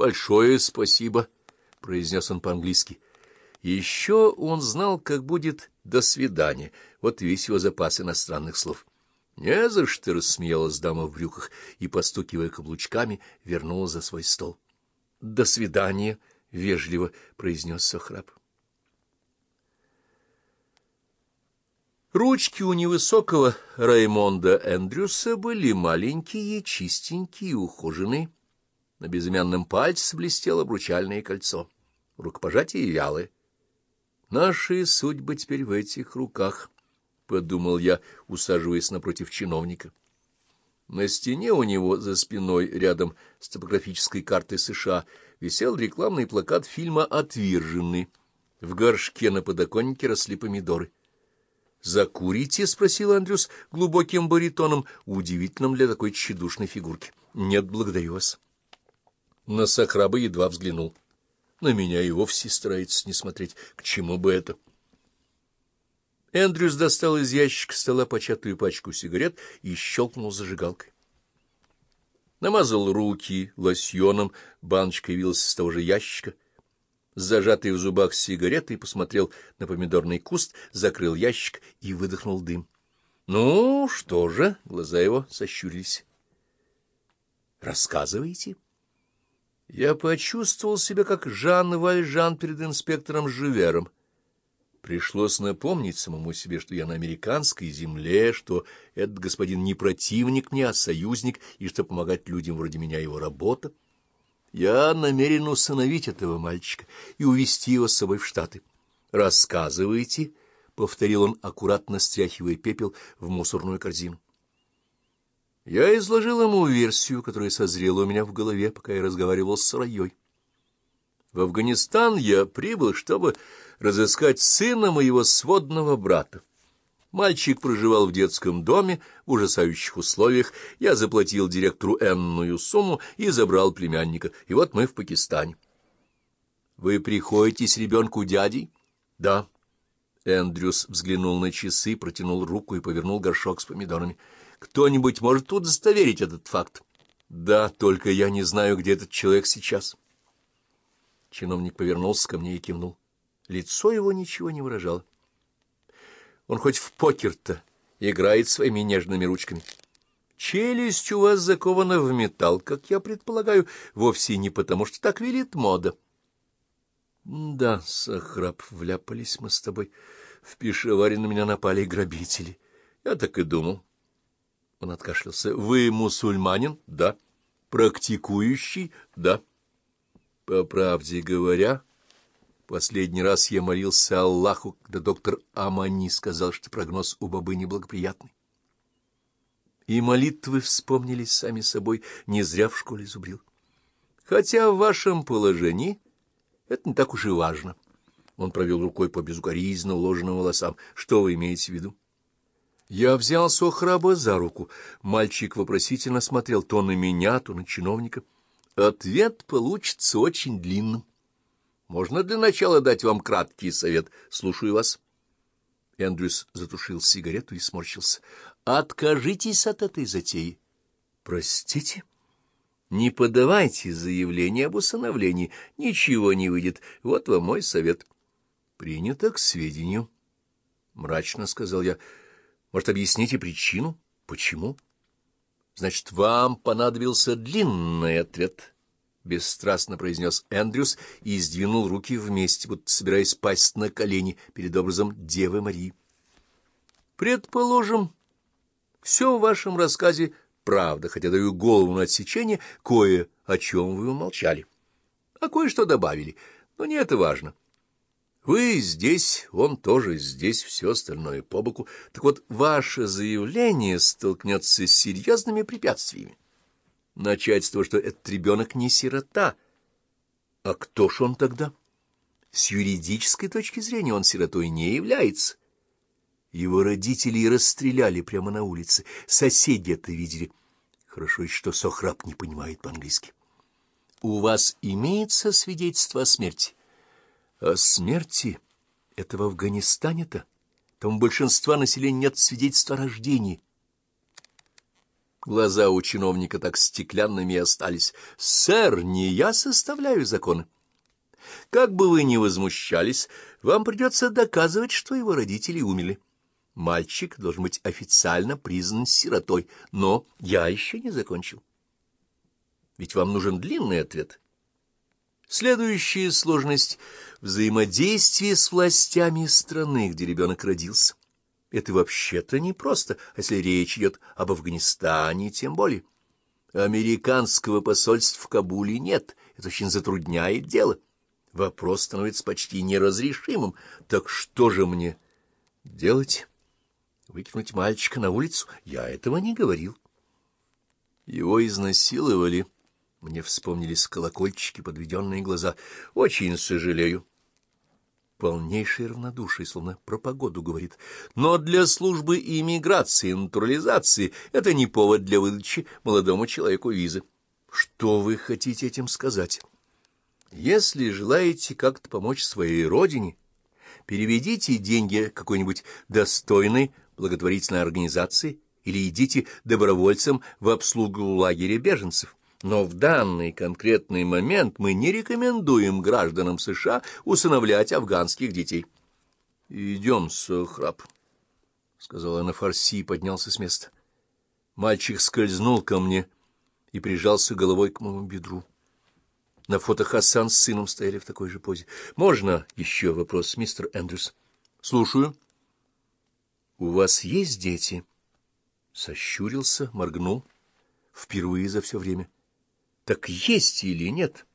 Большое спасибо, — произнес он по-английски. Еще он знал, как будет «до свидания». Вот весь его запас иностранных слов. «Не за что!» — рассмеялась дама в брюках и, постукивая каблучками, вернулась за свой стол. «До свидания!» — вежливо произнес Сохраб. Ручки у невысокого Раймонда Эндрюса были маленькие, чистенькие и ухоженные. На безымянном пальце блестело обручальное кольцо. Рукопожатие вялое. Наши судьбы теперь в этих руках, — подумал я, усаживаясь напротив чиновника. На стене у него за спиной, рядом с топографической картой США, висел рекламный плакат фильма «Отверженный». В горшке на подоконнике росли помидоры. «Закурите?» — спросил Андрюс глубоким баритоном, удивительным для такой тщедушной фигурки. «Нет, благодарю вас». На Сахраба едва взглянул. На меня и вовсе старается не смотреть. К чему бы это? Эндрюс достал из ящика стола початую пачку сигарет и щелкнул зажигалкой. Намазал руки лосьоном, баночка явилась из того же ящика. Зажатый в зубах сигаретой посмотрел на помидорный куст, закрыл ящик и выдохнул дым. — Ну, что же? — глаза его сощурились. — Рассказывайте. — я почувствовал себя как Жан Вальжан перед инспектором Живером. Пришлось напомнить самому себе, что я на американской земле, что этот господин не противник мне, а союзник, и что помогать людям вроде меня его работа. Я намерен усыновить этого мальчика и увезти его с собой в Штаты. «Рассказывайте», — повторил он, аккуратно стряхивая пепел в мусорную корзину. Я изложил ему версию, которая созрела у меня в голове, пока я разговаривал с Раей. В Афганистан я прибыл, чтобы разыскать сына моего сводного брата. Мальчик проживал в детском доме в ужасающих условиях. Я заплатил директору энную сумму и забрал племянника. И вот мы в Пакистане. — Вы приходите с ребенку дядей? — Да. Эндрюс взглянул на часы, протянул руку и повернул горшок с помидорами. Кто-нибудь может удостоверить этот факт? Да, только я не знаю, где этот человек сейчас. Чиновник повернулся ко мне и кивнул. Лицо его ничего не выражало. Он хоть в покер-то играет своими нежными ручками. Челюсть у вас закована в металл, как я предполагаю, вовсе не потому, что так велит мода. Да, Сахраб, вляпались мы с тобой. В Пешаваре на меня напали грабители. Я так и думал. Он откашлялся. — Вы мусульманин? — Да. — Практикующий? — Да. — По правде говоря, последний раз я молился Аллаху, когда доктор Амани сказал, что прогноз у бабы неблагоприятный. И молитвы вспомнились сами собой, не зря в школе зубрил. Хотя в вашем положении это не так уж и важно. Он провел рукой по безукоризненно уложенным волосам. Что вы имеете в виду? Я взял Сохраба за руку. Мальчик вопросительно смотрел то на меня, то на чиновника. Ответ получится очень длинным. Можно для начала дать вам краткий совет. Слушаю вас. Эндрюс затушил сигарету и сморщился. Откажитесь от этой затеи. Простите? Не подавайте заявление об усыновлении. Ничего не выйдет. Вот вам мой совет. Принято к сведению. Мрачно сказал я. Может, объясните причину? Почему? Значит, вам понадобился длинный ответ, — бесстрастно произнес Эндрюс и сдвинул руки вместе, будто собираясь пасть на колени перед образом Девы Марии. Предположим, все в вашем рассказе правда, хотя даю голову на отсечение, кое о чем вы умолчали, а кое-что добавили, но не это важно. Вы здесь, он тоже здесь, все остальное по боку. Так вот, ваше заявление столкнется с серьезными препятствиями. Начать с того, что этот ребенок не сирота. А кто ж он тогда? С юридической точки зрения он сиротой не является. Его родители расстреляли прямо на улице. Соседи это видели. Хорошо что Сохраб не понимает по-английски. У вас имеется свидетельство о смерти? О смерти? Это в Афганистане-то? Там большинства населения нет свидетельства о рождении. Глаза у чиновника так стеклянными и остались. «Сэр, не я составляю законы. Как бы вы ни возмущались, вам придется доказывать, что его родители умерли. Мальчик должен быть официально признан сиротой, но я еще не закончил. Ведь вам нужен длинный ответ». Следующая сложность — взаимодействие с властями страны, где ребенок родился. Это вообще-то непросто, а если речь идет об Афганистане, тем более. Американского посольства в Кабуле нет, это очень затрудняет дело. Вопрос становится почти неразрешимым. Так что же мне делать? Выкинуть мальчика на улицу? Я этого не говорил. Его изнасиловали. Мне вспомнились колокольчики, подведенные глаза. Очень сожалею полнейшее равнодушие, словно про погоду говорит. Но для службы иммиграции и натурализации это не повод для выдачи молодому человеку визы. Что вы хотите этим сказать? Если желаете как-то помочь своей родине, переведите деньги какой-нибудь достойной благотворительной организации или идите добровольцем в обслугу лагеря беженцев. Но в данный конкретный момент мы не рекомендуем гражданам США усыновлять афганских детей. — Идем, Сохраб, — сказал я на фарси и поднялся с места. Мальчик скользнул ко мне и прижался головой к моему бедру. На фото Хасан с сыном стояли в такой же позе. — Можно еще вопрос, мистер Эндрюс? — Слушаю. — У вас есть дети? Сощурился, моргнул. Впервые за все время. — так есть или нет?